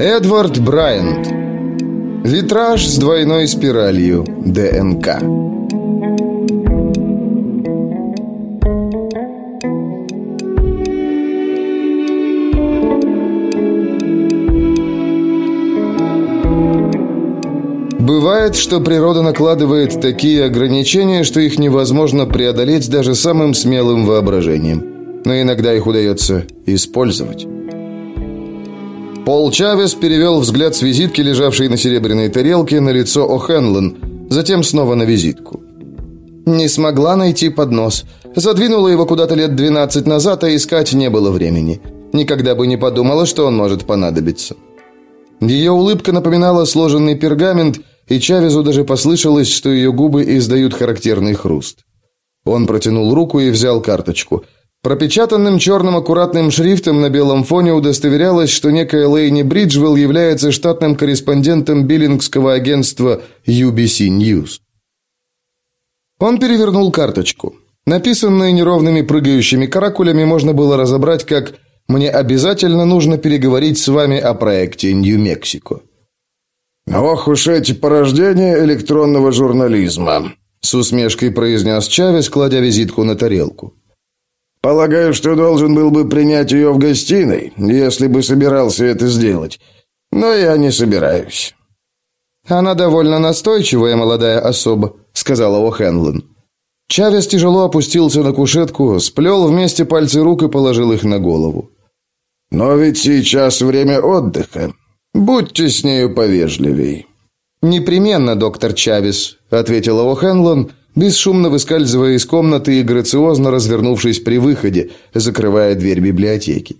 Эдвард Брайант. Витраж с двойной спиралью ДНК. Бывает, что природа накладывает такие ограничения, что их невозможно преодолеть даже самым смелым воображением. Но иногда их удается использовать. Пол Чавес перевел взгляд с визитки, лежавшей на серебряной тарелке, на лицо О'Хенлон, затем снова на визитку. Не смогла найти поднос. Задвинула его куда-то лет 12 назад, а искать не было времени. Никогда бы не подумала, что он может понадобиться. Ее улыбка напоминала сложенный пергамент, и Чавезу даже послышалось, что ее губы издают характерный хруст. Он протянул руку и взял карточку. Пропечатанным черным аккуратным шрифтом на белом фоне удостоверялось, что некая Лейни Бриджвелл является штатным корреспондентом биллингского агентства UBC News. Он перевернул карточку. Написанное неровными прыгающими каракулями можно было разобрать как «Мне обязательно нужно переговорить с вами о проекте Нью-Мексико». «Ох уж эти порождения электронного журнализма», с усмешкой произнес Чавес, кладя визитку на тарелку. Полагаю, что должен был бы принять ее в гостиной, если бы собирался это сделать. Но я не собираюсь. Она довольно настойчивая молодая особа, сказала О'Хенлон. Чавес тяжело опустился на кушетку, сплел вместе пальцы рук и положил их на голову. Но ведь сейчас время отдыха. Будьте с нею повежливей. Непременно, доктор Чавес, ответила О'Хенлон бесшумно выскальзывая из комнаты и грациозно развернувшись при выходе, закрывая дверь библиотеки.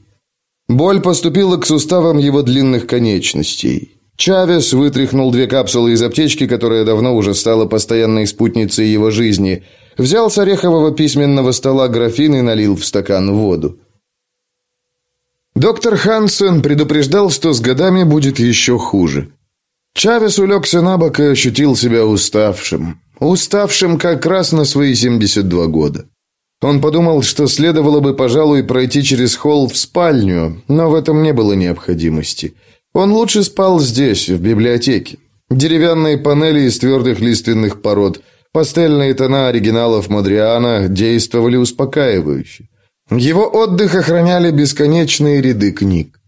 Боль поступила к суставам его длинных конечностей. Чавес вытряхнул две капсулы из аптечки, которая давно уже стала постоянной спутницей его жизни, взял с орехового письменного стола графин и налил в стакан воду. Доктор Хансен предупреждал, что с годами будет еще хуже. Чавес улегся на бок и ощутил себя уставшим уставшим как раз на свои 72 года. Он подумал, что следовало бы, пожалуй, пройти через холл в спальню, но в этом не было необходимости. Он лучше спал здесь, в библиотеке. Деревянные панели из твердых лиственных пород, пастельные тона оригиналов Мадриана действовали успокаивающе. Его отдых охраняли бесконечные ряды книг.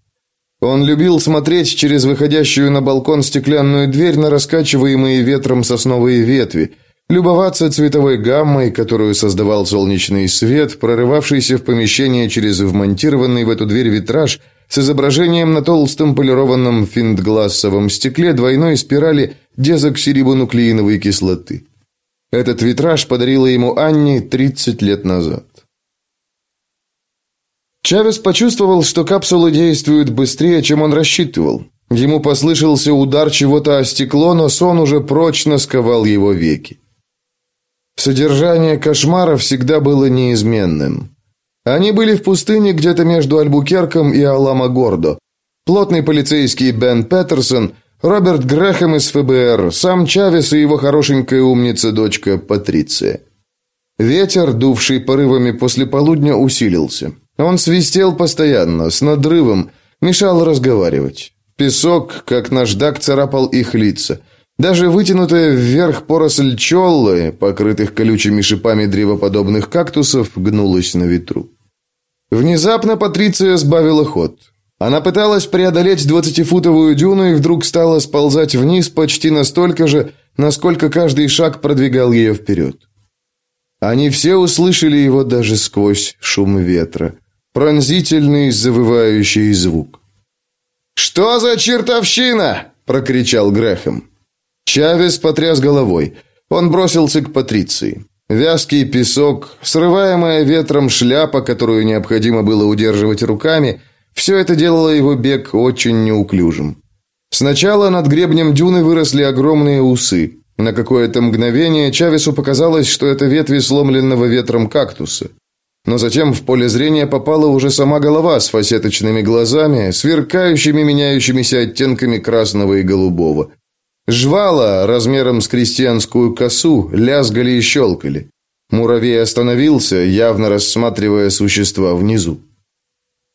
Он любил смотреть через выходящую на балкон стеклянную дверь на раскачиваемые ветром сосновые ветви, любоваться цветовой гаммой, которую создавал солнечный свет, прорывавшийся в помещение через вмонтированный в эту дверь витраж с изображением на толстом полированном финтглассовом стекле двойной спирали дезоксирибонуклеиновой кислоты. Этот витраж подарила ему Анни 30 лет назад. Чавес почувствовал, что капсулы действуют быстрее, чем он рассчитывал. Ему послышался удар чего-то о стекло, но сон уже прочно сковал его веки. Содержание кошмара всегда было неизменным. Они были в пустыне где-то между Альбукерком и Аламагордо. Плотный полицейский Бен Петерсон, Роберт Грэхэм из ФБР, сам Чавес и его хорошенькая умница дочка Патриция. Ветер, дувший порывами после полудня, усилился. Он свистел постоянно, с надрывом, мешал разговаривать. Песок, как наждак, царапал их лица – даже вытянутая вверх поросль чоллы, покрытых колючими шипами древоподобных кактусов, гнулась на ветру. Внезапно Патриция сбавила ход. Она пыталась преодолеть двадцатифутовую дюну и вдруг стала сползать вниз почти настолько же, насколько каждый шаг продвигал ее вперед. Они все услышали его даже сквозь шум ветра. Пронзительный завывающий звук. «Что за чертовщина?» – прокричал Грэхэм. Чавес потряс головой. Он бросился к Патриции. Вязкий песок, срываемая ветром шляпа, которую необходимо было удерживать руками, все это делало его бег очень неуклюжим. Сначала над гребнем дюны выросли огромные усы. На какое-то мгновение Чавесу показалось, что это ветви сломленного ветром кактуса. Но затем в поле зрения попала уже сама голова с фасеточными глазами, сверкающими меняющимися оттенками красного и голубого. Жвала размером с крестьянскую косу лязгали и щелкали. Муравей остановился, явно рассматривая существа внизу.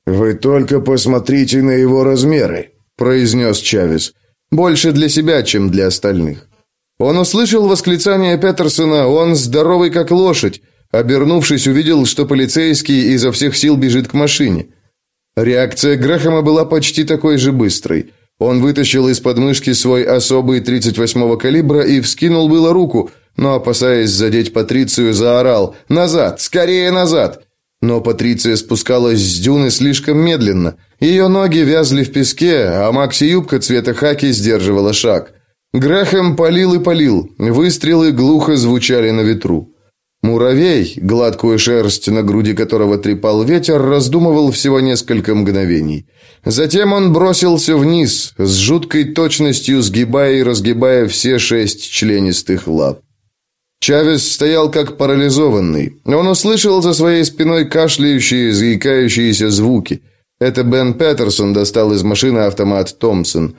«Вы только посмотрите на его размеры», произнес Чавес. Больше для себя, чем для остальных. Он услышал восклицание Петерсона «Он здоровый, как лошадь!» Обернувшись, увидел, что полицейский изо всех сил бежит к машине. Реакция Грэхэма была почти такой же быстрой. Он вытащил из подмышки свой особый 38-го калибра и вскинул было руку, но, опасаясь задеть Патрицию, заорал «Назад! Скорее назад!» Но Патриция спускалась с дюны слишком медленно. Ее ноги вязли в песке, а Макси юбка цвета хаки сдерживала шаг. Грэхэм полил и полил, выстрелы глухо звучали на ветру. Муравей, гладкую шерсть на груди которого трепал ветер, раздумывал всего несколько мгновений. Затем он бросился вниз, с жуткой точностью сгибая и разгибая все шесть членистых лап. Чавес стоял как парализованный. Он услышал за своей спиной кашляющие, заикающиеся звуки. Это Бен Петерсон достал из машины автомат Томпсон.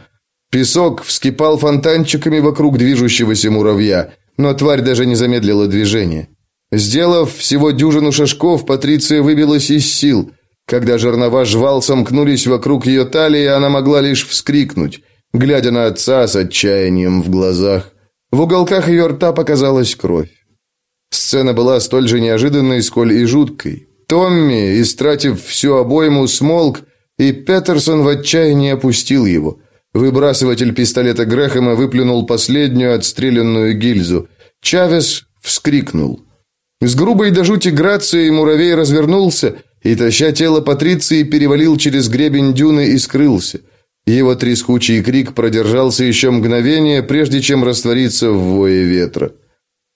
Песок вскипал фонтанчиками вокруг движущегося муравья, но тварь даже не замедлила движение. Сделав всего дюжину шажков, Патриция выбилась из сил. Когда жернова жвал сомкнулись вокруг ее талии, она могла лишь вскрикнуть, глядя на отца с отчаянием в глазах. В уголках ее рта показалась кровь. Сцена была столь же неожиданной, сколь и жуткой. Томми, истратив всю обойму, смолк, и Петерсон в отчаянии опустил его. Выбрасыватель пистолета Грэхэма выплюнул последнюю отстрелянную гильзу. Чавес вскрикнул. С грубой до жути грацией муравей развернулся и, таща тело Патриции, перевалил через гребень дюны и скрылся. Его трескучий крик продержался еще мгновение, прежде чем раствориться в вое ветра.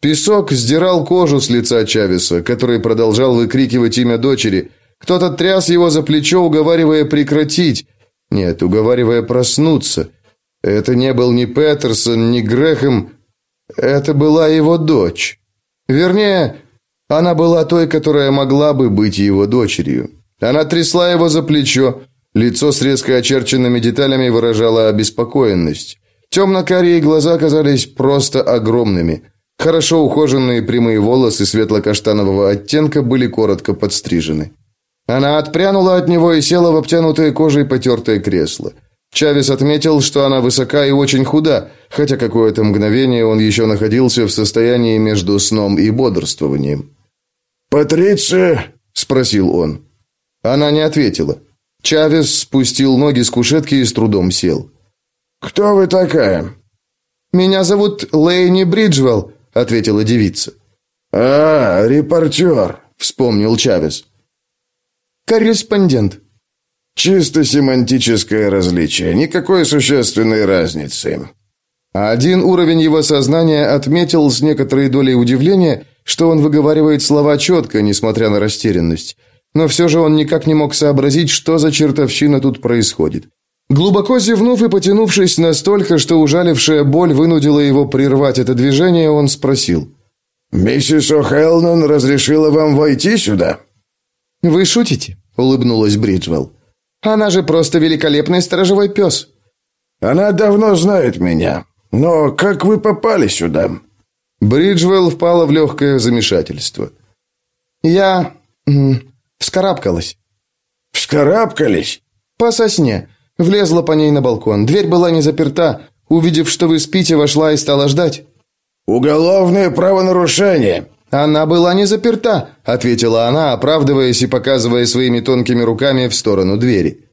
Песок сдирал кожу с лица Чавеса, который продолжал выкрикивать имя дочери. Кто-то тряс его за плечо, уговаривая прекратить. Нет, уговаривая проснуться. Это не был ни Петерсон, ни Грэхэм. Это была его дочь. Вернее, она была той, которая могла бы быть его дочерью. Она трясла его за плечо, лицо с резко очерченными деталями выражало обеспокоенность. Темно-карие глаза казались просто огромными. Хорошо ухоженные прямые волосы светло-каштанового оттенка были коротко подстрижены. Она отпрянула от него и села в обтянутое кожей потертое кресло. Чавес отметил, что она высока и очень худа, хотя какое-то мгновение он еще находился в состоянии между сном и бодрствованием. «Патриция?» – спросил он. Она не ответила. Чавес спустил ноги с кушетки и с трудом сел. «Кто вы такая?» «Меня зовут Лейни Бриджвелл», – ответила девица. «А, репортер», – вспомнил Чавес. «Корреспондент». «Чисто семантическое различие, никакой существенной разницы». Один уровень его сознания отметил с некоторой долей удивления, что он выговаривает слова четко, несмотря на растерянность. Но все же он никак не мог сообразить, что за чертовщина тут происходит. Глубоко зевнув и потянувшись настолько, что ужалившая боль вынудила его прервать это движение, он спросил. «Миссис О'Хелнон разрешила вам войти сюда?» «Вы шутите?» — улыбнулась Бриджвелл. «Она же просто великолепный сторожевой пес». «Она давно знает меня. Но как вы попали сюда?» Бриджвелл впала в легкое замешательство. «Я... вскарабкалась». «Вскарабкались?» «По сосне. Влезла по ней на балкон. Дверь была не заперта. Увидев, что вы спите, вошла и стала ждать». «Уголовное правонарушение». «Она была не заперта», — ответила она, оправдываясь и показывая своими тонкими руками в сторону двери.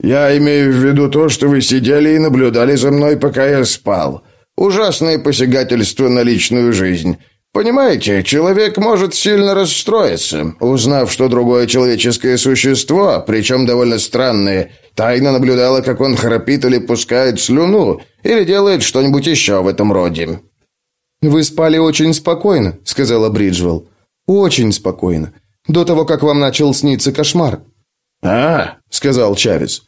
«Я имею в виду то, что вы сидели и наблюдали за мной, пока я спал. Ужасное посягательство на личную жизнь. Понимаете, человек может сильно расстроиться, узнав, что другое человеческое существо, причем довольно странное, тайно наблюдало, как он храпит или пускает слюну, или делает что-нибудь еще в этом роде. «Вы спали очень спокойно», — сказала Бриджвелл. «Очень спокойно. До того, как вам начал сниться кошмар». «А», — сказал Чавес.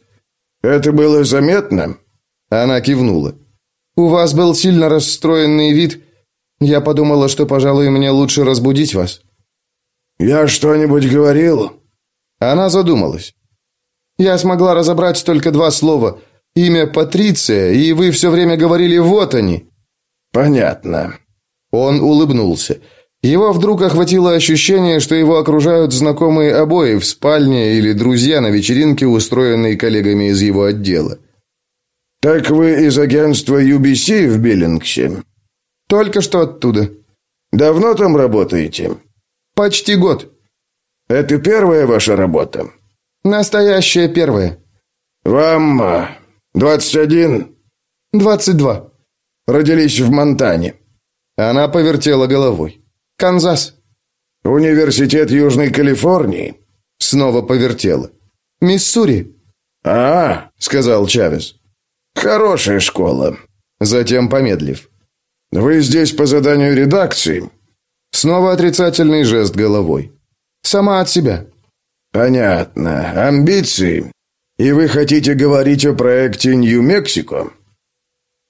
«Это было заметно?» Она кивнула. У вас был сильно расстроенный вид. Я подумала, что, пожалуй, мне лучше разбудить вас. Я что-нибудь говорил? Она задумалась. Я смогла разобрать только два слова. Имя Патриция, и вы все время говорили «вот они». Понятно. Он улыбнулся. Его вдруг охватило ощущение, что его окружают знакомые обои в спальне или друзья на вечеринке, устроенной коллегами из его отдела. Так вы из агентства UBC в Биллингсе? Только что оттуда. Давно там работаете? Почти год. Это первая ваша работа? Настоящая первая. Вам 21? 22. Родились в Монтане. Она повертела головой. Канзас. Университет Южной Калифорнии. Снова повертела. Миссури. А, сказал Чавес. Хорошая школа. Затем помедлив. Вы здесь по заданию редакции. Снова отрицательный жест головой. Сама от себя. Понятно. Амбиции. И вы хотите говорить о проекте Нью-Мексико?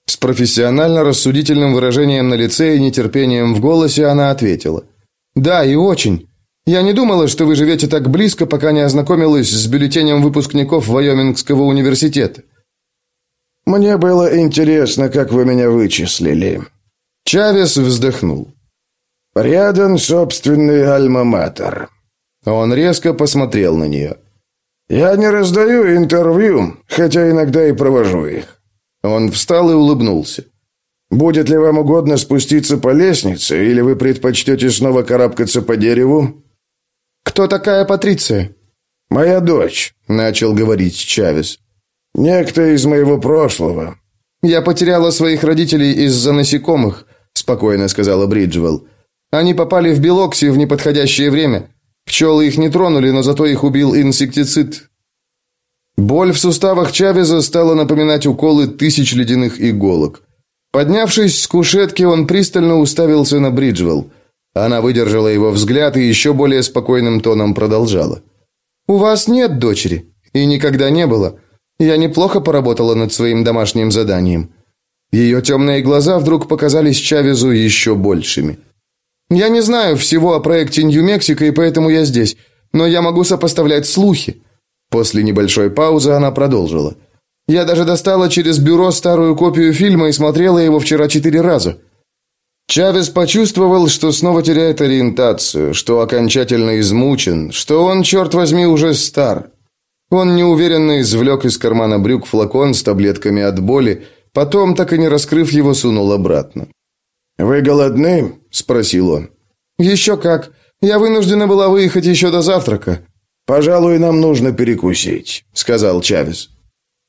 С профессионально-рассудительным выражением на лице и нетерпением в голосе она ответила. «Да, и очень. Я не думала, что вы живете так близко, пока не ознакомилась с бюллетенем выпускников Вайомингского университета». «Мне было интересно, как вы меня вычислили». Чавес вздохнул. «Рядом собственный альма-матер». Он резко посмотрел на нее. «Я не раздаю интервью, хотя иногда и провожу их. Он встал и улыбнулся. «Будет ли вам угодно спуститься по лестнице, или вы предпочтете снова карабкаться по дереву?» «Кто такая Патриция?» «Моя дочь», — начал говорить Чавес. «Некто из моего прошлого». «Я потеряла своих родителей из-за насекомых», — спокойно сказала Бриджвелл. «Они попали в Белокси в неподходящее время. Пчелы их не тронули, но зато их убил инсектицид. Боль в суставах Чавеза стала напоминать уколы тысяч ледяных иголок. Поднявшись с кушетки, он пристально уставился на Бриджвелл. Она выдержала его взгляд и еще более спокойным тоном продолжала. «У вас нет дочери. И никогда не было. Я неплохо поработала над своим домашним заданием». Ее темные глаза вдруг показались Чавезу еще большими. «Я не знаю всего о проекте Нью-Мексико, и поэтому я здесь, но я могу сопоставлять слухи. После небольшой паузы она продолжила. «Я даже достала через бюро старую копию фильма и смотрела его вчера четыре раза». Чавес почувствовал, что снова теряет ориентацию, что окончательно измучен, что он, черт возьми, уже стар. Он неуверенно извлек из кармана брюк флакон с таблетками от боли, потом, так и не раскрыв его, сунул обратно. «Вы голодны?» – спросил он. «Еще как. Я вынуждена была выехать еще до завтрака. «Пожалуй, нам нужно перекусить», — сказал Чавес.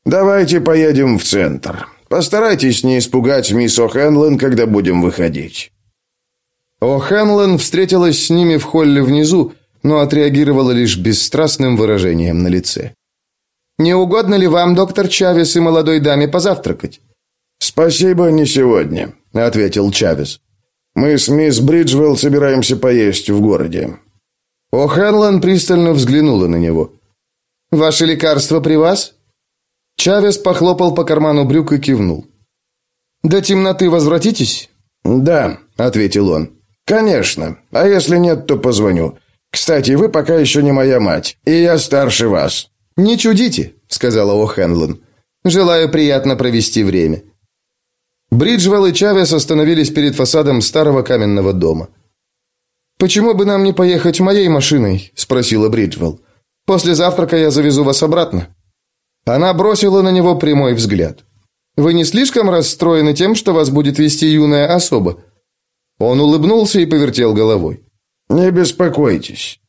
«Давайте поедем в центр. Постарайтесь не испугать мисс О'Хенлен, когда будем выходить». О'Хенлен встретилась с ними в холле внизу, но отреагировала лишь бесстрастным выражением на лице. «Не угодно ли вам, доктор Чавес, и молодой даме позавтракать?» «Спасибо, не сегодня», — ответил Чавес. «Мы с мисс Бриджвелл собираемся поесть в городе. О'Хэнлон пристально взглянула на него. «Ваше лекарство при вас?» Чавес похлопал по карману брюк и кивнул. «До темноты возвратитесь?» «Да», — ответил он. «Конечно. А если нет, то позвоню. Кстати, вы пока еще не моя мать, и я старше вас». «Не чудите», — сказала О'Хэнлон. «Желаю приятно провести время». Бриджвелл и Чавес остановились перед фасадом старого каменного дома. «Почему бы нам не поехать моей машиной?» – спросила Бриджвелл. «После завтрака я завезу вас обратно». Она бросила на него прямой взгляд. «Вы не слишком расстроены тем, что вас будет вести юная особа?» Он улыбнулся и повертел головой. «Не беспокойтесь».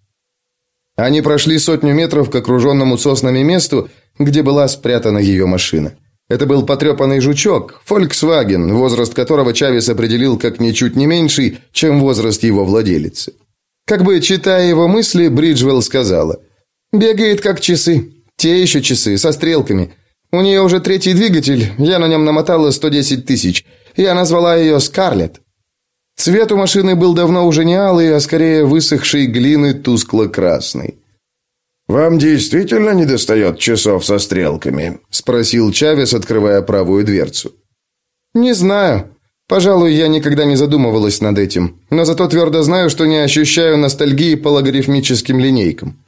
Они прошли сотню метров к окруженному соснами месту, где была спрятана ее машина. Это был потрепанный жучок, Volkswagen, возраст которого Чавес определил как ничуть не меньший, чем возраст его владелицы. Как бы читая его мысли, Бриджвелл сказала, «Бегает как часы, те еще часы, со стрелками. У нее уже третий двигатель, я на нем намотала 110 тысяч. Я назвала ее Скарлетт». Цвет у машины был давно уже не алый, а скорее высохшей глины тускло-красный. «Вам действительно недостает часов со стрелками?» – спросил Чавес, открывая правую дверцу. «Не знаю. Пожалуй, я никогда не задумывалась над этим, но зато твердо знаю, что не ощущаю ностальгии по логарифмическим линейкам».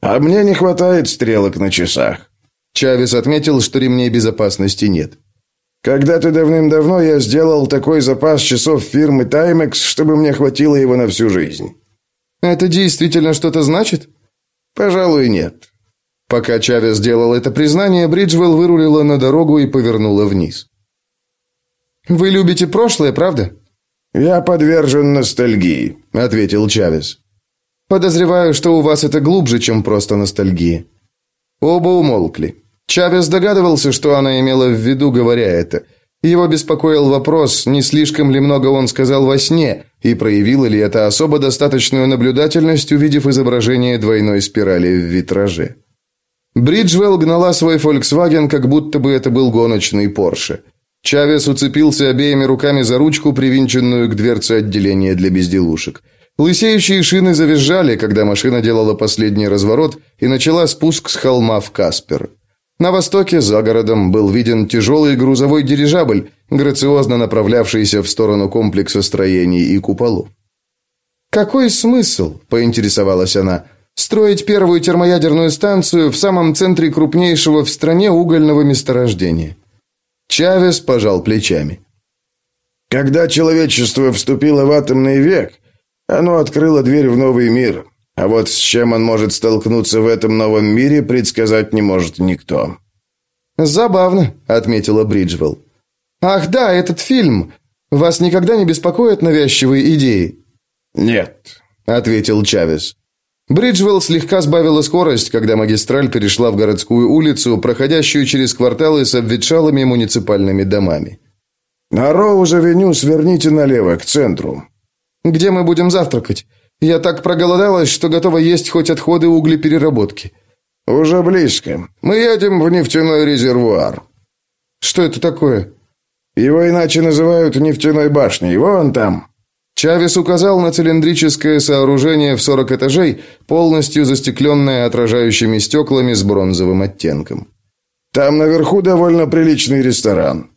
«А мне не хватает стрелок на часах». Чавес отметил, что ремней безопасности нет. «Когда-то давным-давно я сделал такой запас часов фирмы Timex, чтобы мне хватило его на всю жизнь». «Это действительно что-то значит?» Пожалуй, нет. Пока Чавес делал это признание, Бриджвелл вырулила на дорогу и повернула вниз. «Вы любите прошлое, правда?» «Я подвержен ностальгии», — ответил Чавес. «Подозреваю, что у вас это глубже, чем просто ностальгия». Оба умолкли. Чавес догадывался, что она имела в виду, говоря это. Его беспокоил вопрос, не слишком ли много он сказал во сне, и проявила ли это особо достаточную наблюдательность, увидев изображение двойной спирали в витраже. Бриджвелл гнала свой Volkswagen, как будто бы это был гоночный Porsche. Чавес уцепился обеими руками за ручку, привинченную к дверце отделения для безделушек. Лысеющие шины завизжали, когда машина делала последний разворот и начала спуск с холма в Каспер. На востоке, за городом, был виден тяжелый грузовой дирижабль, грациозно направлявшийся в сторону комплекса строений и куполов. «Какой смысл?» – поинтересовалась она – строить первую термоядерную станцию в самом центре крупнейшего в стране угольного месторождения. Чавес пожал плечами. Когда человечество вступило в атомный век, оно открыло дверь в новый мир. А вот с чем он может столкнуться в этом новом мире, предсказать не может никто. Забавно, отметила Бриджвелл. Ах, да, этот фильм. Вас никогда не беспокоят навязчивые идеи? Нет, ответил Чавес. Бриджвелл слегка сбавила скорость, когда магистраль перешла в городскую улицу, проходящую через кварталы с обветшалыми муниципальными домами. «На Роуз-авеню сверните налево, к центру». «Где мы будем завтракать? Я так проголодалась, что готова есть хоть отходы углепереработки». «Уже близко. Мы едем в нефтяной резервуар». «Что это такое?» «Его иначе называют нефтяной башней. Вон там». Чавес указал на цилиндрическое сооружение в 40 этажей, полностью застекленное отражающими стеклами с бронзовым оттенком. «Там наверху довольно приличный ресторан».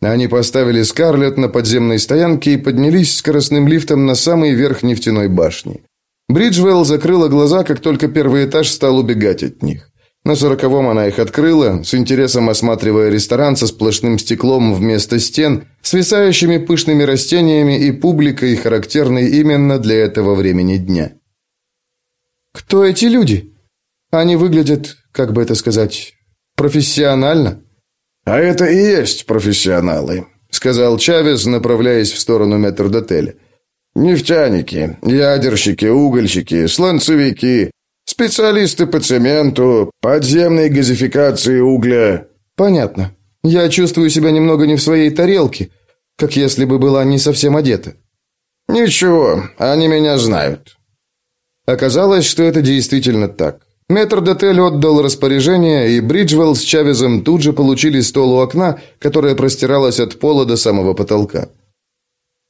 Они поставили Скарлетт на подземной стоянке и поднялись скоростным лифтом на самый верх нефтяной башни. Бриджвелл закрыла глаза, как только первый этаж стал убегать от них. На сороковом она их открыла, с интересом осматривая ресторан со сплошным стеклом вместо стен, свисающими пышными растениями и публикой, характерной именно для этого времени дня. «Кто эти люди? Они выглядят, как бы это сказать, профессионально?» «А это и есть профессионалы», — сказал Чавес, направляясь в сторону метрдотеля. «Нефтяники, ядерщики, угольщики, сланцевики, Специалисты по цементу, подземной газификации угля. Понятно. Я чувствую себя немного не в своей тарелке, как если бы была не совсем одета. Ничего, они меня знают. Оказалось, что это действительно так. Метрдотель отдал распоряжение, и Бриджвелл с Чавезом тут же получили стол у окна, которое простиралось от пола до самого потолка.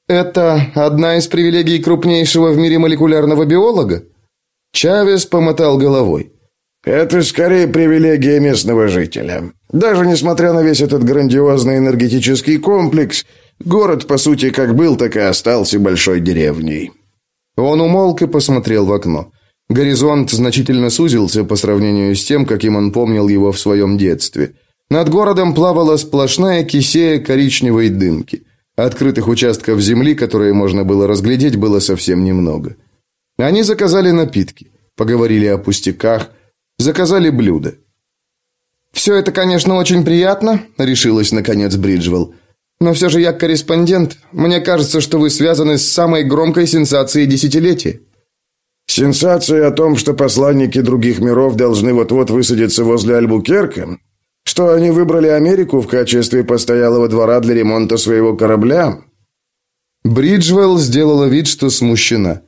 Это одна из привилегий крупнейшего в мире молекулярного биолога? Чавес помотал головой. Это скорее привилегия местного жителя. Даже несмотря на весь этот грандиозный энергетический комплекс, город, по сути, как был, так и остался большой деревней. Он умолк и посмотрел в окно. Горизонт значительно сузился по сравнению с тем, каким он помнил его в своем детстве. Над городом плавала сплошная кисея коричневой дымки. Открытых участков земли, которые можно было разглядеть, было совсем немного. Они заказали напитки, поговорили о пустяках, заказали блюда. «Все это, конечно, очень приятно», — решилась наконец Бриджвелл. «Но все же я корреспондент. Мне кажется, что вы связаны с самой громкой сенсацией десятилетия». «Сенсация о том, что посланники других миров должны вот-вот высадиться возле Альбукерка? Что они выбрали Америку в качестве постоялого двора для ремонта своего корабля?» Бриджвелл сделала вид, что смущена.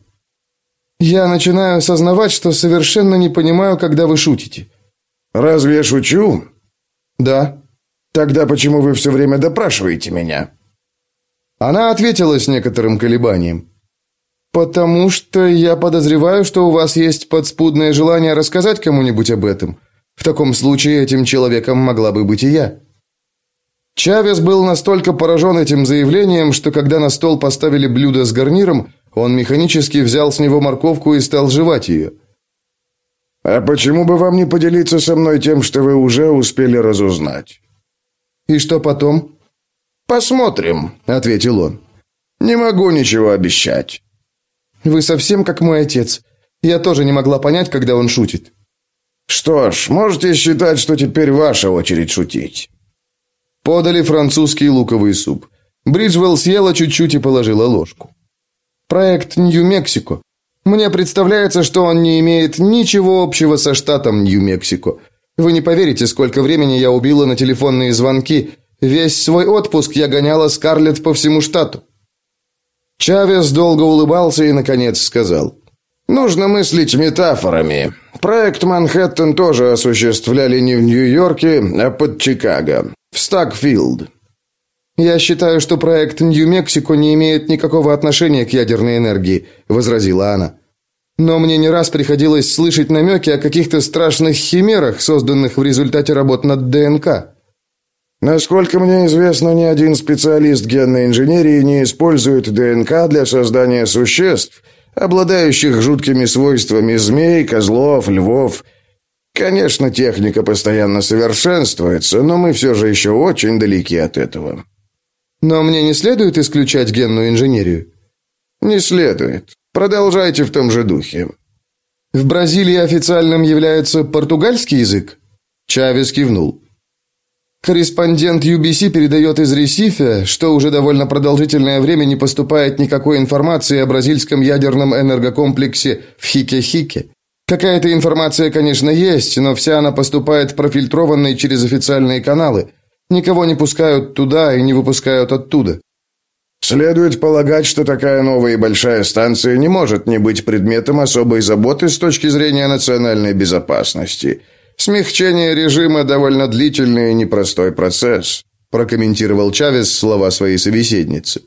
Я начинаю осознавать, что совершенно не понимаю, когда вы шутите. Разве я шучу? Да. Тогда почему вы все время допрашиваете меня? Она ответила с некоторым колебанием. Потому что я подозреваю, что у вас есть подспудное желание рассказать кому-нибудь об этом. В таком случае этим человеком могла бы быть и я. Чавес был настолько поражен этим заявлением, что когда на стол поставили блюдо с гарниром, он механически взял с него морковку и стал жевать ее. «А почему бы вам не поделиться со мной тем, что вы уже успели разузнать?» «И что потом?» «Посмотрим», — ответил он. «Не могу ничего обещать». «Вы совсем как мой отец. Я тоже не могла понять, когда он шутит». Что ж, можете считать, что теперь ваша очередь шутить. Подали французский луковый суп. Бриджвелл съела чуть-чуть и положила ложку. Проект Нью-Мексико. Мне представляется, что он не имеет ничего общего со штатом Нью-Мексико. Вы не поверите, сколько времени я убила на телефонные звонки. Весь свой отпуск я гоняла Скарлетт по всему штату. Чавес долго улыбался и наконец сказал: Нужно мыслить метафорами. Проект Манхэттен тоже осуществляли не в Нью-Йорке, а под Чикаго, в Стакфилд. Я считаю, что проект Нью-Мексико не имеет никакого отношения к ядерной энергии, возразила она. Но мне не раз приходилось слышать намеки о каких-то страшных химерах, созданных в результате работ над ДНК. Насколько мне известно, ни один специалист генной инженерии не использует ДНК для создания существ, обладающих жуткими свойствами змей, козлов, львов. Конечно, техника постоянно совершенствуется, но мы все же еще очень далеки от этого. Но мне не следует исключать генную инженерию. Не следует. Продолжайте в том же духе. В Бразилии официальным является португальский язык. Чавес кивнул. Корреспондент UBC передает из Ресифе, что уже довольно продолжительное время не поступает никакой информации о бразильском ядерном энергокомплексе в Хике-Хике. Какая-то информация, конечно, есть, но вся она поступает профильтрованной через официальные каналы. Никого не пускают туда и не выпускают оттуда. Следует полагать, что такая новая и большая станция не может не быть предметом особой заботы с точки зрения национальной безопасности – Смягчение режима довольно длительный и непростой процесс, прокомментировал Чавес слова своей собеседницы.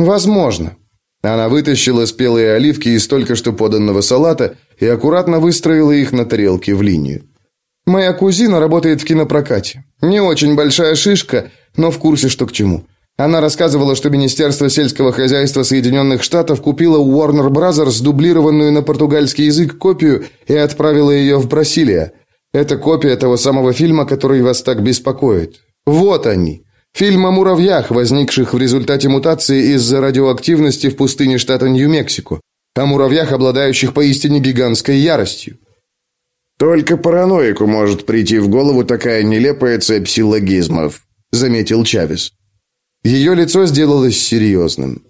Возможно. Она вытащила спелые оливки из только что поданного салата и аккуратно выстроила их на тарелке в линию. Моя кузина работает в кинопрокате. Не очень большая шишка, но в курсе, что к чему. Она рассказывала, что Министерство сельского хозяйства Соединенных Штатов купило у Warner Brothers дублированную на португальский язык копию и отправило ее в Бразилию. Это копия того самого фильма, который вас так беспокоит. Вот они. Фильм о муравьях, возникших в результате мутации из-за радиоактивности в пустыне штата Нью-Мексико. О муравьях, обладающих поистине гигантской яростью. Только параноику может прийти в голову такая нелепая цепь силлогизмов, заметил Чавес. Ее лицо сделалось серьезным.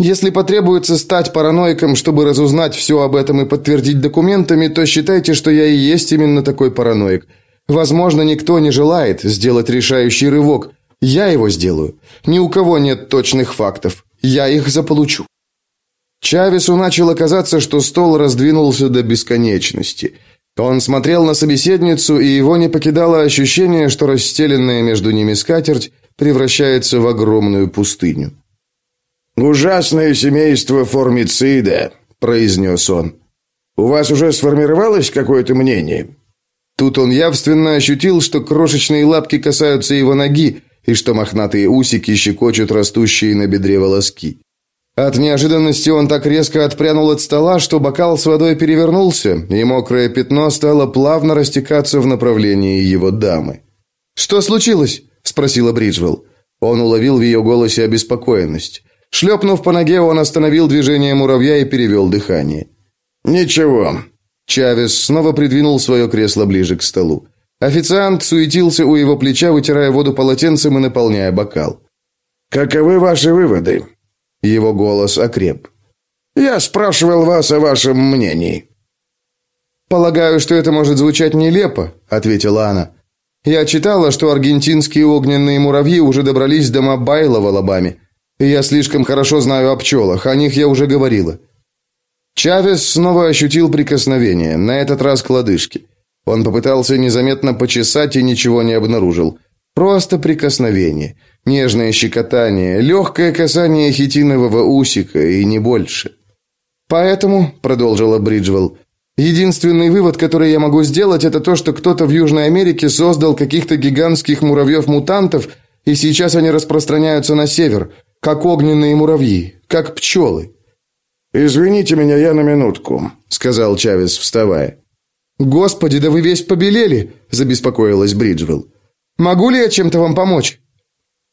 Если потребуется стать параноиком, чтобы разузнать все об этом и подтвердить документами, то считайте, что я и есть именно такой параноик. Возможно, никто не желает сделать решающий рывок. Я его сделаю. Ни у кого нет точных фактов. Я их заполучу. Чавесу начало казаться, что стол раздвинулся до бесконечности. Он смотрел на собеседницу, и его не покидало ощущение, что расстеленная между ними скатерть превращается в огромную пустыню. «Ужасное семейство формицида», – произнес он. «У вас уже сформировалось какое-то мнение?» Тут он явственно ощутил, что крошечные лапки касаются его ноги, и что мохнатые усики щекочут растущие на бедре волоски. От неожиданности он так резко отпрянул от стола, что бокал с водой перевернулся, и мокрое пятно стало плавно растекаться в направлении его дамы. «Что случилось?» – спросила Бриджвелл. Он уловил в ее голосе обеспокоенность. Шлепнув по ноге, он остановил движение муравья и перевел дыхание. «Ничего». Чавес снова придвинул свое кресло ближе к столу. Официант суетился у его плеча, вытирая воду полотенцем и наполняя бокал. «Каковы ваши выводы?» Его голос окреп. «Я спрашивал вас о вашем мнении». «Полагаю, что это может звучать нелепо», — ответила она. «Я читала, что аргентинские огненные муравьи уже добрались до Мобайла в Алабаме. Я слишком хорошо знаю о пчелах, о них я уже говорила. Чавес снова ощутил прикосновение, на этот раз к лодыжке. Он попытался незаметно почесать и ничего не обнаружил. Просто прикосновение, нежное щекотание, легкое касание хитинового усика и не больше. Поэтому, продолжила Бриджвелл, единственный вывод, который я могу сделать, это то, что кто-то в Южной Америке создал каких-то гигантских муравьев-мутантов, и сейчас они распространяются на север – как огненные муравьи, как пчелы». «Извините меня, я на минутку», — сказал Чавес, вставая. «Господи, да вы весь побелели!» – забеспокоилась Бриджвелл. «Могу ли я чем-то вам помочь?»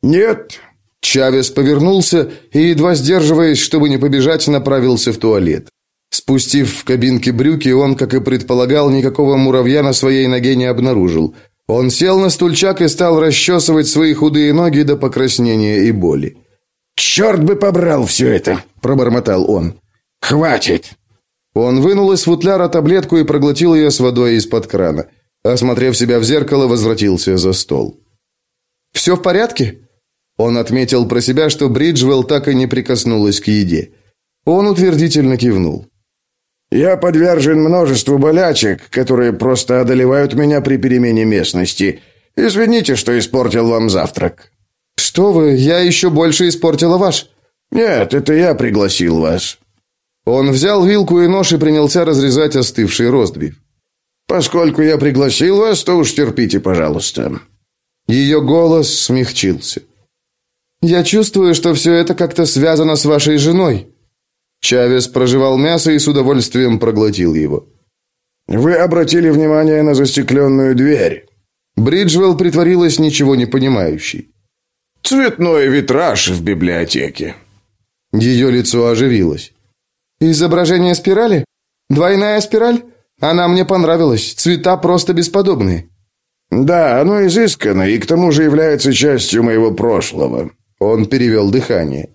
«Нет». Чавес повернулся и, едва сдерживаясь, чтобы не побежать, направился в туалет. Спустив в кабинке брюки, он, как и предполагал, никакого муравья на своей ноге не обнаружил. Он сел на стульчак и стал расчесывать свои худые ноги до покраснения и боли. «Черт бы побрал все это!» – пробормотал он. «Хватит!» Он вынул из футляра таблетку и проглотил ее с водой из-под крана. Осмотрев себя в зеркало, возвратился за стол. «Все в порядке?» Он отметил про себя, что Бриджвелл так и не прикоснулась к еде. Он утвердительно кивнул. «Я подвержен множеству болячек, которые просто одолевают меня при перемене местности. Извините, что испортил вам завтрак». «Что вы, я еще больше испортила ваш». «Нет, это я пригласил вас». Он взял вилку и нож и принялся разрезать остывший ростбиф. «Поскольку я пригласил вас, то уж терпите, пожалуйста». Ее голос смягчился. «Я чувствую, что все это как-то связано с вашей женой». Чавес прожевал мясо и с удовольствием проглотил его. «Вы обратили внимание на застекленную дверь?» Бриджвелл притворилась ничего не понимающей. «Цветной витраж в библиотеке». Ее лицо оживилось. «Изображение спирали? Двойная спираль? Она мне понравилась. Цвета просто бесподобные». «Да, оно изысканно и к тому же является частью моего прошлого». Он перевел дыхание.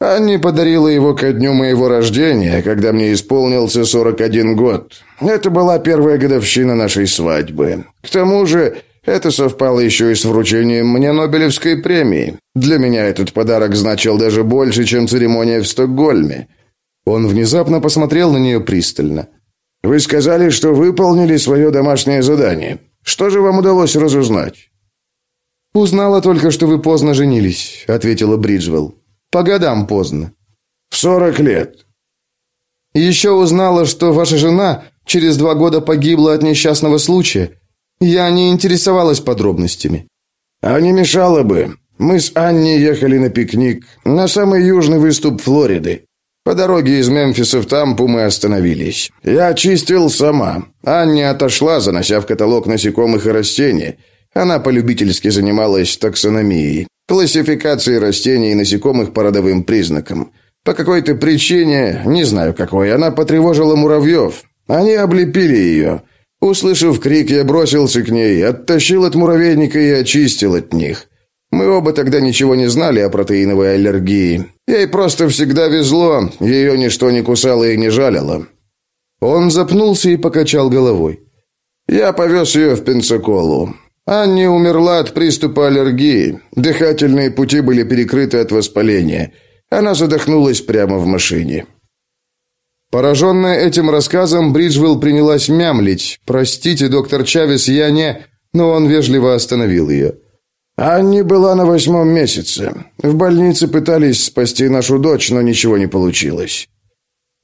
Анни подарила его ко дню моего рождения, когда мне исполнился 41 год. Это была первая годовщина нашей свадьбы. К тому же, это совпало еще и с вручением мне Нобелевской премии. Для меня этот подарок значил даже больше, чем церемония в Стокгольме. Он внезапно посмотрел на нее пристально. Вы сказали, что выполнили свое домашнее задание. Что же вам удалось разузнать? Узнала только, что вы поздно женились, ответила Бриджвелл. По годам поздно. В сорок лет. Еще узнала, что ваша жена через два года погибла от несчастного случая. Я не интересовалась подробностями. А не мешало бы. Мы с Анней ехали на пикник на самый южный выступ Флориды. По дороге из Мемфиса в Тампу мы остановились. Я очистил сама. Анне отошла, занося в каталог насекомых и растений. Она полюбительски занималась таксономией, классификацией растений и насекомых по родовым признакам. По какой-то причине, не знаю какой, она потревожила муравьев. Они облепили ее. Услышав крик, я бросился к ней, оттащил от муравейника и очистил от них. Мы оба тогда ничего не знали о протеиновой аллергии. Ей просто всегда везло, ее ничто не кусало и не жалило. Он запнулся и покачал головой. Я повез ее в Пенсаколу. Анни умерла от приступа аллергии. Дыхательные пути были перекрыты от воспаления. Она задохнулась прямо в машине. Пораженная этим рассказом, Бриджвелл принялась мямлить. «Простите, доктор Чавес, я не...» Но он вежливо остановил ее. Анни была на восьмом месяце. В больнице пытались спасти нашу дочь, но ничего не получилось.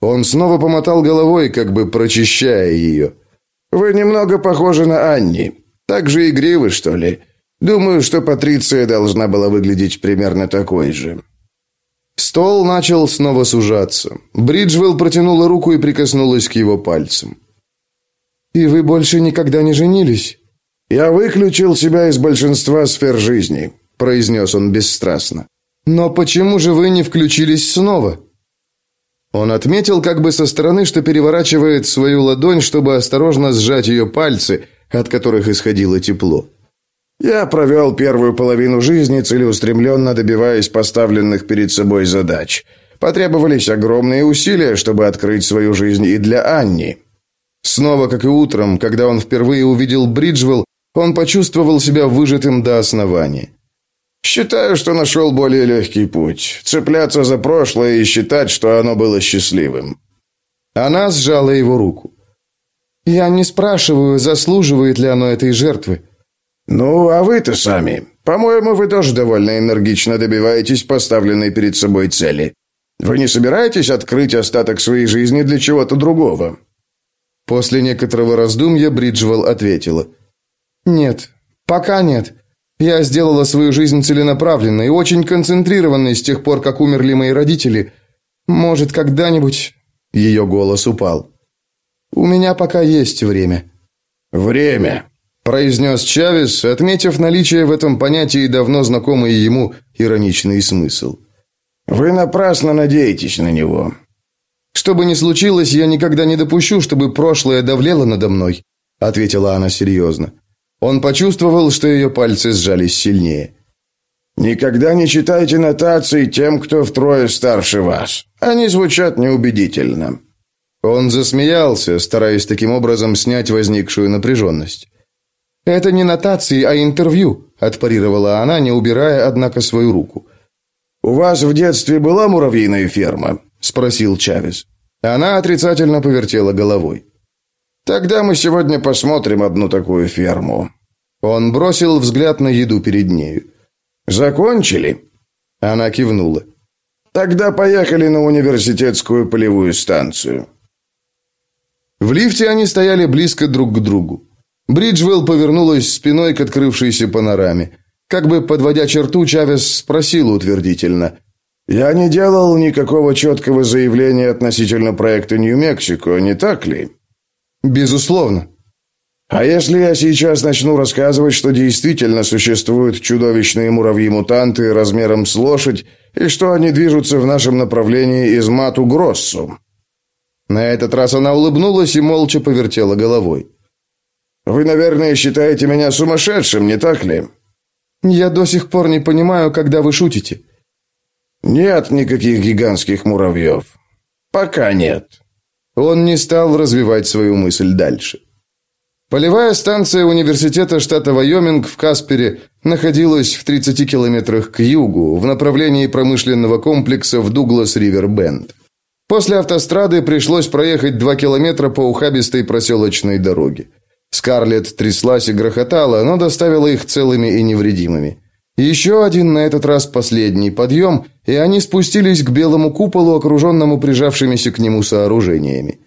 Он снова помотал головой, как бы прочищая ее. Вы немного похожи на Анни. Так же игривы, что ли? Думаю, что Патриция должна была выглядеть примерно такой же. Стол начал снова сужаться. Бриджвелл протянула руку и прикоснулась к его пальцам. «И вы больше никогда не женились?» «Я выключил себя из большинства сфер жизни», – произнес он бесстрастно. «Но почему же вы не включились снова?» Он отметил как бы со стороны, что переворачивает свою ладонь, чтобы осторожно сжать ее пальцы, от которых исходило тепло. «Я провел первую половину жизни, целеустремленно добиваясь поставленных перед собой задач. Потребовались огромные усилия, чтобы открыть свою жизнь и для Анни». Снова, как и утром, когда он впервые увидел Бриджвелл, он почувствовал себя выжатым до основания. «Считаю, что нашел более легкий путь. Цепляться за прошлое и считать, что оно было счастливым». Она сжала его руку. «Я не спрашиваю, заслуживает ли оно этой жертвы». «Ну, а вы-то сами. По-моему, вы тоже довольно энергично добиваетесь поставленной перед собой цели. Вы не собираетесь открыть остаток своей жизни для чего-то другого?» После некоторого раздумья Бриджвелл ответила – нет, пока нет. Я сделала свою жизнь целенаправленной очень концентрированной с тех пор, как умерли мои родители. Может, когда-нибудь ее голос упал. У меня пока есть время. Время, произнес Чавес, отметив наличие в этом понятии давно знакомый ему ироничный смысл. Вы напрасно надеетесь на него. Что бы ни случилось, я никогда не допущу, чтобы прошлое давлело надо мной, ответила она серьезно. Он почувствовал, что ее пальцы сжались сильнее. Никогда не читайте нотации тем, кто втрое старше вас. Они звучат неубедительно. Он засмеялся, стараясь таким образом снять возникшую напряженность. «Это не нотации, а интервью», – отпарировала она, не убирая, однако, свою руку. «У вас в детстве была муравьиная ферма?» – спросил Чавес. Она отрицательно повертела головой. «Тогда мы сегодня посмотрим одну такую ферму». Он бросил взгляд на еду перед нею. «Закончили?» Она кивнула. «Тогда поехали на университетскую полевую станцию». В лифте они стояли близко друг к другу. Бриджвелл повернулась спиной к открывшейся панораме. Как бы подводя черту, Чавес спросил утвердительно. «Я не делал никакого четкого заявления относительно проекта Нью-Мексико, не так ли?» «Безусловно». «А если я сейчас начну рассказывать, что действительно существуют чудовищные муравьи-мутанты размером с лошадь, и что они движутся в нашем направлении из Мату-Гроссу?» На этот раз она улыбнулась и молча повертела головой. «Вы, наверное, считаете меня сумасшедшим, не так ли?» «Я до сих пор не понимаю, когда вы шутите». «Нет никаких гигантских муравьев. Пока нет». Он не стал развивать свою мысль дальше. Полевая станция университета штата Вайоминг в Каспере находилась в 30 километрах к югу, в направлении промышленного комплекса в Дуглас-Ривер-Бенд. После автострады пришлось проехать два километра по ухабистой проселочной дороге. Скарлетт тряслась и грохотала, но доставила их целыми и невредимыми. Еще один, на этот раз последний подъем, и они спустились к белому куполу, окруженному прижавшимися к нему сооружениями.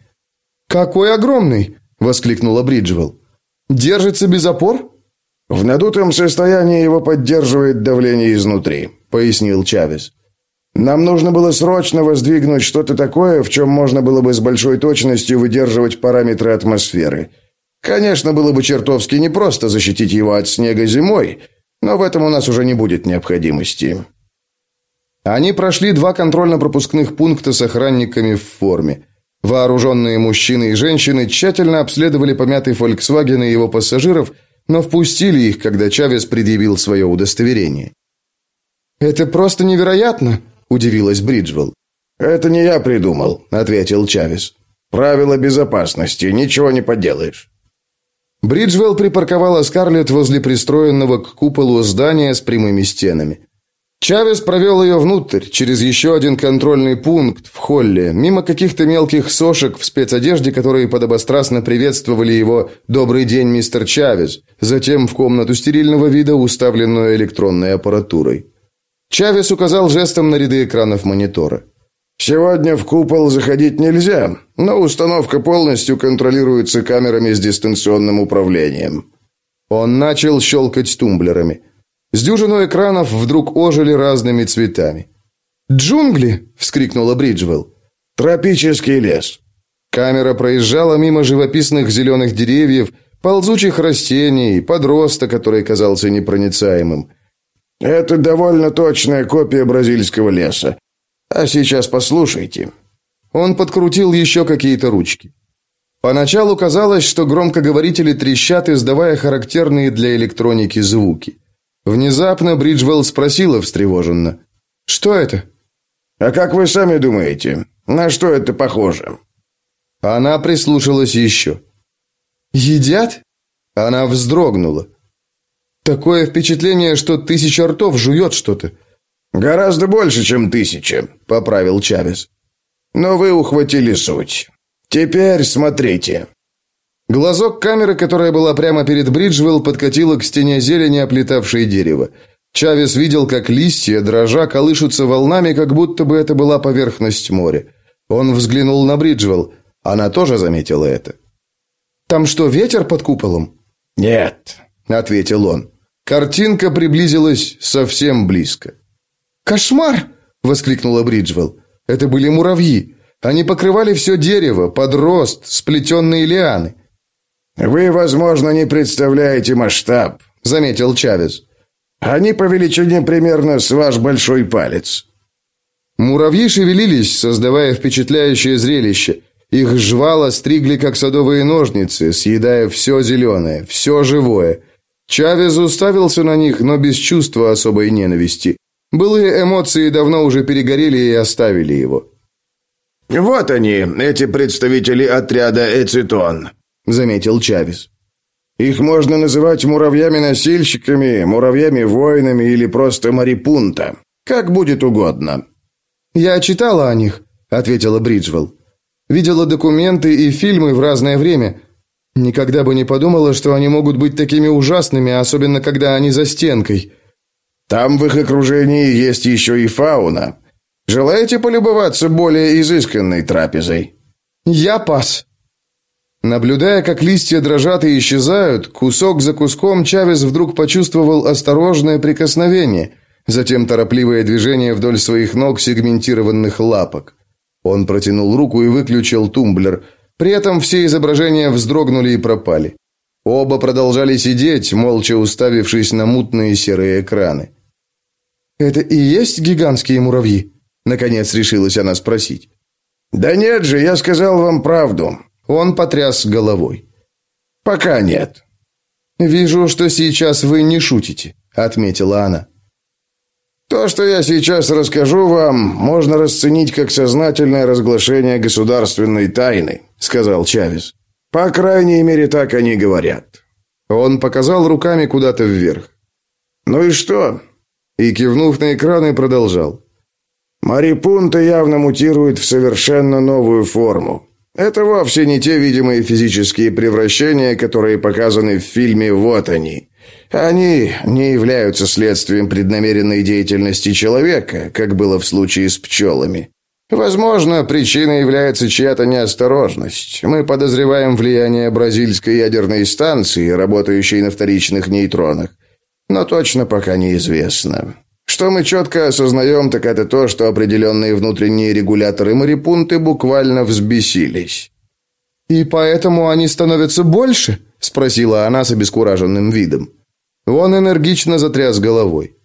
«Какой огромный!» – воскликнула Бриджвелл. «Держится без опор?» «В надутом состоянии его поддерживает давление изнутри», – пояснил Чавес. Нам нужно было срочно воздвигнуть что-то такое, в чем можно было бы с большой точностью выдерживать параметры атмосферы. Конечно, было бы чертовски непросто защитить его от снега зимой, но в этом у нас уже не будет необходимости. Они прошли два контрольно-пропускных пункта с охранниками в форме. Вооруженные мужчины и женщины тщательно обследовали помятый Volkswagen и его пассажиров, но впустили их, когда Чавес предъявил свое удостоверение. «Это просто невероятно!» удивилась Бриджвелл. Это не я придумал, ответил Чавес. Правила безопасности, ничего не поделаешь. Бриджвелл припарковала Скарлетт возле пристроенного к куполу здания с прямыми стенами. Чавес провел ее внутрь, через еще один контрольный пункт в холле, мимо каких-то мелких сошек в спецодежде, которые подобострастно приветствовали его «Добрый день, мистер Чавес», затем в комнату стерильного вида, уставленную электронной аппаратурой. Чавес указал жестом на ряды экранов монитора. Сегодня в купол заходить нельзя, но установка полностью контролируется камерами с дистанционным управлением. Он начал щелкать тумблерами. С дюжину экранов вдруг ожили разными цветами. «Джунгли!» – вскрикнула Бриджвелл. «Тропический лес». Камера проезжала мимо живописных зеленых деревьев, ползучих растений, подроста, который казался непроницаемым – это довольно точная копия бразильского леса. А сейчас послушайте. Он подкрутил еще какие-то ручки. Поначалу казалось, что громкоговорители трещат, издавая характерные для электроники звуки. Внезапно Бриджвелл спросила встревоженно: "Что это?" "А как вы сами думаете, на что это похоже?" Она прислушалась еще. "Едят?" Она вздрогнула. Такое впечатление, что тысяча ртов жует что-то. Гораздо больше, чем тысяча, поправил Чавес. Но вы ухватили суть. Теперь смотрите. Глазок камеры, которая была прямо перед Бриджвелл, подкатила к стене зелени, оплетавшей дерево. Чавес видел, как листья, дрожа, колышутся волнами, как будто бы это была поверхность моря. Он взглянул на Бриджвелл. Она тоже заметила это. «Там что, ветер под куполом?» «Нет», — ответил он. Картинка приблизилась совсем близко. «Кошмар!» – воскликнула Бриджвелл. «Это были муравьи. Они покрывали все дерево, под рост, сплетенные лианы». «Вы, возможно, не представляете масштаб», – заметил Чавес. «Они по величине примерно с ваш большой палец». Муравьи шевелились, создавая впечатляющее зрелище. Их жвала стригли, как садовые ножницы, съедая все зеленое, все живое. Чавес уставился на них, но без чувства особой ненависти. Былые эмоции давно уже перегорели и оставили его. «Вот они, эти представители отряда «Эцитон», — заметил Чавес. «Их можно называть муравьями-носильщиками, муравьями-воинами или просто марипунта. Как будет угодно». «Я читала о них», — ответила Бриджвелл. «Видела документы и фильмы в разное время. Никогда бы не подумала, что они могут быть такими ужасными, особенно когда они за стенкой». «Там в их окружении есть еще и фауна. Желаете полюбоваться более изысканной трапезой?» «Я пас». Наблюдая, как листья дрожат и исчезают, кусок за куском Чавес вдруг почувствовал осторожное прикосновение – затем торопливое движение вдоль своих ног сегментированных лапок. Он протянул руку и выключил тумблер. При этом все изображения вздрогнули и пропали. Оба продолжали сидеть, молча уставившись на мутные серые экраны. «Это и есть гигантские муравьи?» Наконец решилась она спросить. «Да нет же, я сказал вам правду». Он потряс головой. «Пока нет». «Вижу, что сейчас вы не шутите», — отметила она. То, что я сейчас расскажу вам, можно расценить как сознательное разглашение государственной тайны, сказал Чавес. По крайней мере, так они говорят. Он показал руками куда-то вверх. Ну и что? И кивнув на экраны, продолжал. Марипунта явно мутирует в совершенно новую форму. Это вовсе не те видимые физические превращения, которые показаны в фильме «Вот они». Они не являются следствием преднамеренной деятельности человека, как было в случае с пчелами. Возможно, причиной является чья-то неосторожность. Мы подозреваем влияние бразильской ядерной станции, работающей на вторичных нейтронах. Но точно пока неизвестно. Что мы четко осознаем, так это то, что определенные внутренние регуляторы марипунты буквально взбесились. «И поэтому они становятся больше?» – спросила она с обескураженным видом. Он энергично затряс головой.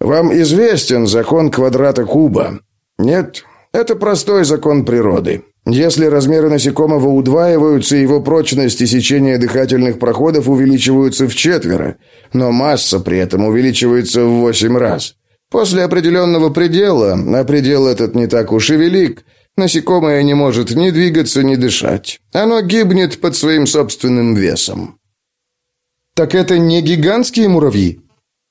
«Вам известен закон квадрата куба?» «Нет, это простой закон природы. Если размеры насекомого удваиваются, его прочность и сечение дыхательных проходов увеличиваются в четверо, но масса при этом увеличивается в восемь раз. После определенного предела, а предел этот не так уж и велик, насекомое не может ни двигаться, ни дышать. Оно гибнет под своим собственным весом. Так это не гигантские муравьи?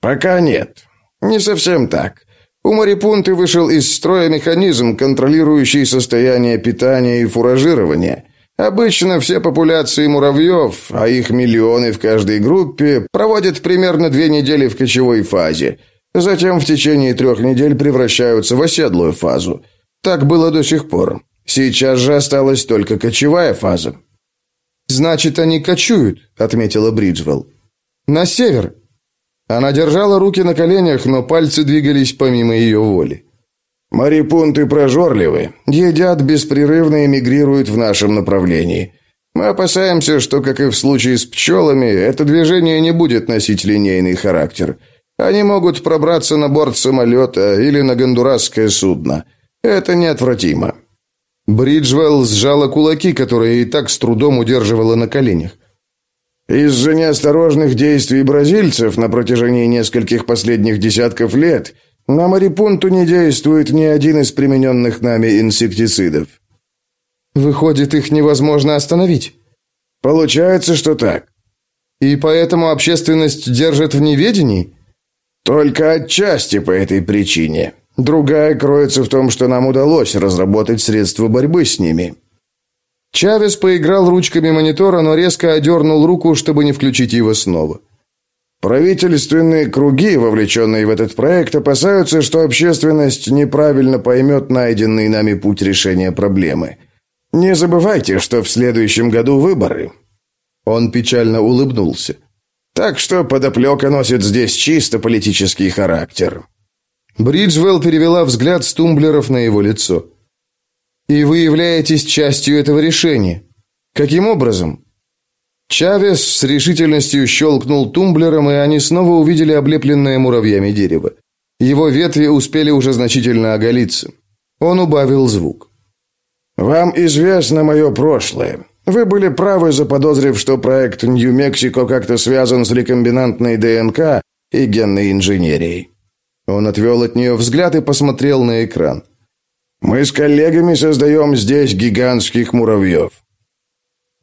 Пока нет. Не совсем так. У Марипунты вышел из строя механизм, контролирующий состояние питания и фуражирования. Обычно все популяции муравьев, а их миллионы в каждой группе, проводят примерно две недели в кочевой фазе. Затем в течение трех недель превращаются в оседлую фазу. Так было до сих пор. Сейчас же осталась только кочевая фаза. «Значит, они кочуют», — отметила Бриджвелл. На север!» Она держала руки на коленях, но пальцы двигались помимо ее воли. «Марипунты прожорливы, едят беспрерывно и мигрируют в нашем направлении. Мы опасаемся, что, как и в случае с пчелами, это движение не будет носить линейный характер. Они могут пробраться на борт самолета или на гондурасское судно. Это неотвратимо». Бриджвелл сжала кулаки, которые и так с трудом удерживала на коленях. Из-за неосторожных действий бразильцев на протяжении нескольких последних десятков лет на Марипунту не действует ни один из примененных нами инсектицидов. Выходит, их невозможно остановить. Получается, что так. И поэтому общественность держит в неведении? Только отчасти по этой причине. Другая кроется в том, что нам удалось разработать средства борьбы с ними. Чавес поиграл ручками монитора, но резко одернул руку, чтобы не включить его снова. Правительственные круги, вовлеченные в этот проект, опасаются, что общественность неправильно поймет найденный нами путь решения проблемы. Не забывайте, что в следующем году выборы. Он печально улыбнулся. Так что подоплека носит здесь чисто политический характер. Бриджвелл перевела взгляд с тумблеров на его лицо. И вы являетесь частью этого решения. Каким образом? Чавес с решительностью щелкнул тумблером, и они снова увидели облепленное муравьями дерево. Его ветви успели уже значительно оголиться. Он убавил звук. «Вам известно мое прошлое. Вы были правы, заподозрив, что проект Нью-Мексико как-то связан с рекомбинантной ДНК и генной инженерией». Он отвел от нее взгляд и посмотрел на экран. «Мы с коллегами создаем здесь гигантских муравьев».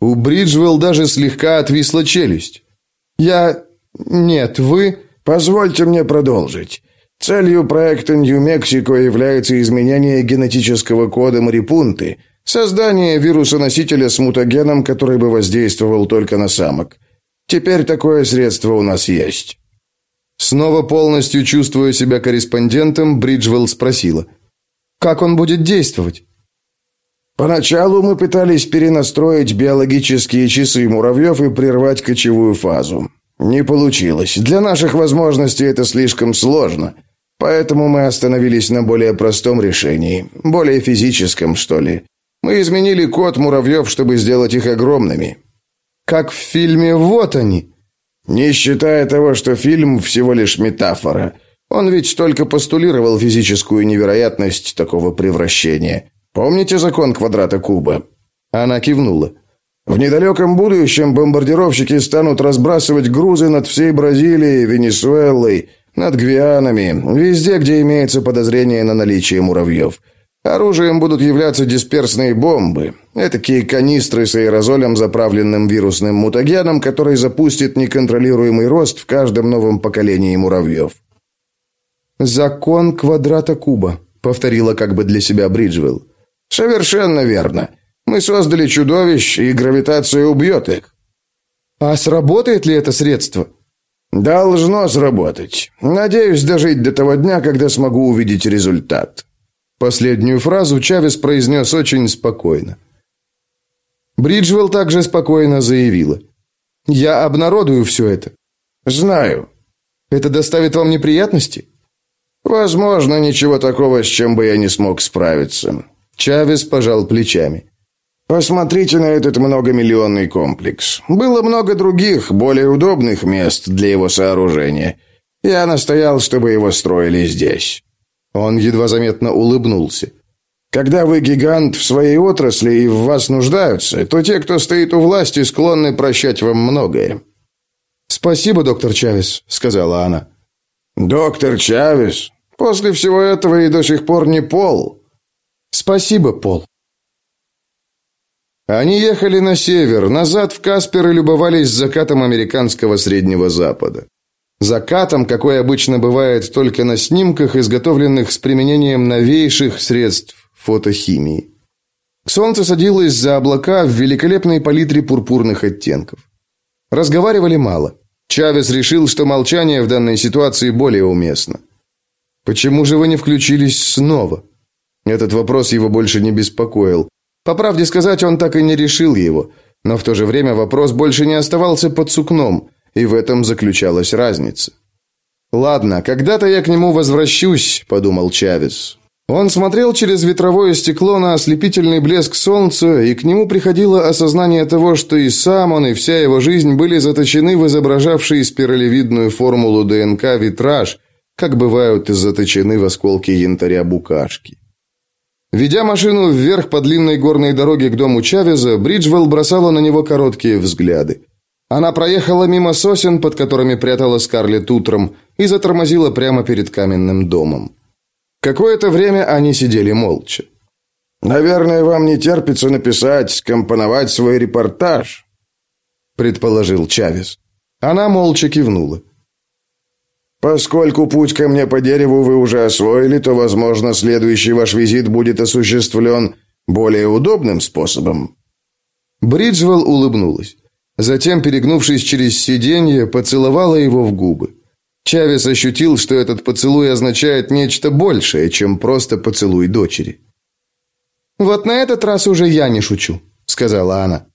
У Бриджвелл даже слегка отвисла челюсть. «Я... Нет, вы...» «Позвольте мне продолжить. Целью проекта Нью-Мексико является изменение генетического кода марипунты, создание вируса-носителя с мутагеном, который бы воздействовал только на самок. Теперь такое средство у нас есть». Снова полностью чувствуя себя корреспондентом, Бриджвелл спросила. «Как он будет действовать?» Поначалу мы пытались перенастроить биологические часы муравьев и прервать кочевую фазу. Не получилось. Для наших возможностей это слишком сложно. Поэтому мы остановились на более простом решении, более физическом, что ли. Мы изменили код муравьев, чтобы сделать их огромными. Как в фильме «Вот они». Не считая того, что фильм всего лишь метафора. Он ведь только постулировал физическую невероятность такого превращения. Помните закон квадрата куба? Она кивнула. В недалеком будущем бомбардировщики станут разбрасывать грузы над всей Бразилией, Венесуэлой, над Гвианами, везде, где имеется подозрение на наличие муравьев. Оружием будут являться дисперсные бомбы, этакие канистры с аэрозолем, заправленным вирусным мутагеном, который запустит неконтролируемый рост в каждом новом поколении муравьев. «Закон квадрата куба», — повторила как бы для себя Бриджвелл. «Совершенно верно. Мы создали чудовищ, и гравитация убьет их». «А сработает ли это средство?» «Должно сработать. Надеюсь дожить до того дня, когда смогу увидеть результат». Последнюю фразу Чавес произнес очень спокойно. Бриджвелл также спокойно заявила. «Я обнародую все это». «Знаю». «Это доставит вам неприятности?» «Возможно, ничего такого, с чем бы я не смог справиться». Чавес пожал плечами. Посмотрите на этот многомиллионный комплекс. Было много других, более удобных мест для его сооружения. Я настоял, чтобы его строили здесь. Он едва заметно улыбнулся. Когда вы гигант в своей отрасли и в вас нуждаются, то те, кто стоит у власти, склонны прощать вам многое. Спасибо, доктор Чавес, сказала она. Доктор Чавес, после всего этого и до сих пор не Пол. Спасибо, Пол. Они ехали на север, назад в Каспер и любовались закатом американского Среднего Запада. Закатом, какой обычно бывает только на снимках, изготовленных с применением новейших средств фотохимии. Солнце садилось за облака в великолепной палитре пурпурных оттенков. Разговаривали мало. Чавес решил, что молчание в данной ситуации более уместно. «Почему же вы не включились снова?» Этот вопрос его больше не беспокоил. По правде сказать, он так и не решил его, но в то же время вопрос больше не оставался под сукном, и в этом заключалась разница. Ладно, когда-то я к нему возвращусь, подумал Чавес. Он смотрел через ветровое стекло на ослепительный блеск солнца, и к нему приходило осознание того, что и сам он, и вся его жизнь были заточены в изображавший спиралевидную формулу ДНК витраж, как бывают заточены в осколке янтаря букашки. Ведя машину вверх по длинной горной дороге к дому Чавеза, Бриджвелл бросала на него короткие взгляды. Она проехала мимо сосен, под которыми прятала Скарлетт утром, и затормозила прямо перед каменным домом. Какое-то время они сидели молча. «Наверное, вам не терпится написать, скомпоновать свой репортаж», предположил Чавес. Она молча кивнула. Поскольку путь ко мне по дереву вы уже освоили, то, возможно, следующий ваш визит будет осуществлен более удобным способом. Бриджвелл улыбнулась. Затем, перегнувшись через сиденье, поцеловала его в губы. Чавес ощутил, что этот поцелуй означает нечто большее, чем просто поцелуй дочери. «Вот на этот раз уже я не шучу», — сказала она.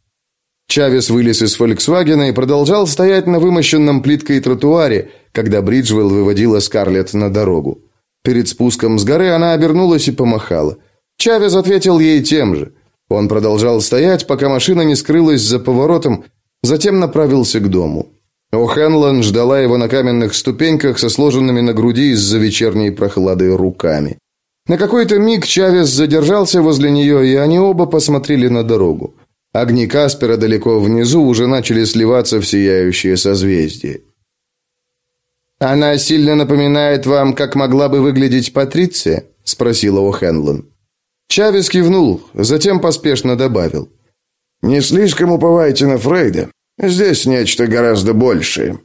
Чавес вылез из «Фольксвагена» и продолжал стоять на вымощенном плиткой тротуаре, когда Бриджвелл выводила Скарлетт на дорогу. Перед спуском с горы она обернулась и помахала. Чавес ответил ей тем же. Он продолжал стоять, пока машина не скрылась за поворотом, затем направился к дому. О'Хенлон ждала его на каменных ступеньках со сложенными на груди из-за вечерней прохлады руками. На какой-то миг Чавес задержался возле нее, и они оба посмотрели на дорогу. Огни Каспера далеко внизу уже начали сливаться в сияющее созвездие. «Она сильно напоминает вам, как могла бы выглядеть Патриция?» – спросила О'Хенлон. Чавес кивнул, затем поспешно добавил. «Не слишком уповайте на Фрейда. Здесь нечто гораздо большее».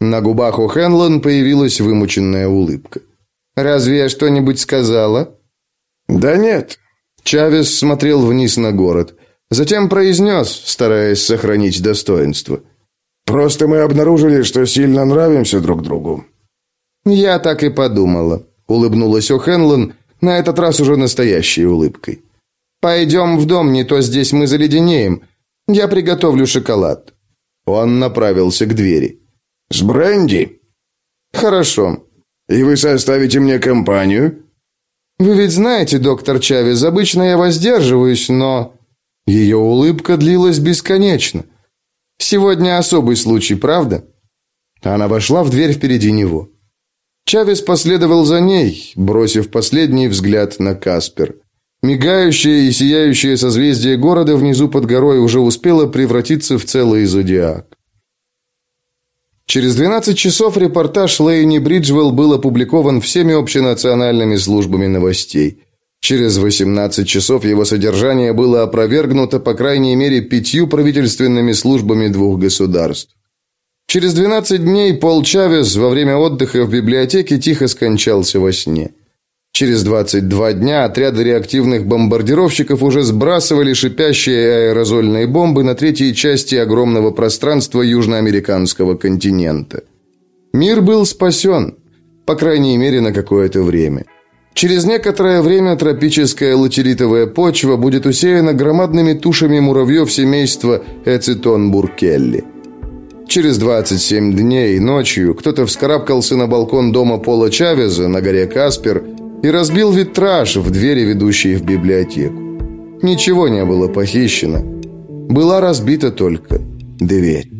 На губах у Хенлон появилась вымученная улыбка. «Разве я что-нибудь сказала?» «Да нет». Чавес смотрел вниз на город. Затем произнес, стараясь сохранить достоинство. «Просто мы обнаружили, что сильно нравимся друг другу». «Я так и подумала», — улыбнулась О'Хенлон, на этот раз уже настоящей улыбкой. «Пойдем в дом, не то здесь мы заледенеем. Я приготовлю шоколад». Он направился к двери. «С бренди?» «Хорошо. И вы составите мне компанию?» «Вы ведь знаете, доктор Чавес, обычно я воздерживаюсь, но...» Ее улыбка длилась бесконечно. «Сегодня особый случай, правда?» Она вошла в дверь впереди него. Чавес последовал за ней, бросив последний взгляд на Каспер. Мигающее и сияющее созвездие города внизу под горой уже успело превратиться в целый зодиак. Через 12 часов репортаж Лейни Бриджвелл был опубликован всеми общенациональными службами новостей. Через 18 часов его содержание было опровергнуто по крайней мере пятью правительственными службами двух государств. Через 12 дней Пол Чавес во время отдыха в библиотеке тихо скончался во сне. Через 22 дня отряды реактивных бомбардировщиков уже сбрасывали шипящие аэрозольные бомбы на третьей части огромного пространства южноамериканского континента. Мир был спасен, по крайней мере, на какое-то время. Через некоторое время тропическая латеритовая почва будет усеяна громадными тушами муравьев семейства Эцитон-Буркелли. Через 27 дней ночью кто-то вскарабкался на балкон дома Пола Чавеза на горе Каспер и разбил витраж в двери, ведущие в библиотеку. Ничего не было похищено. Была разбита только дверь.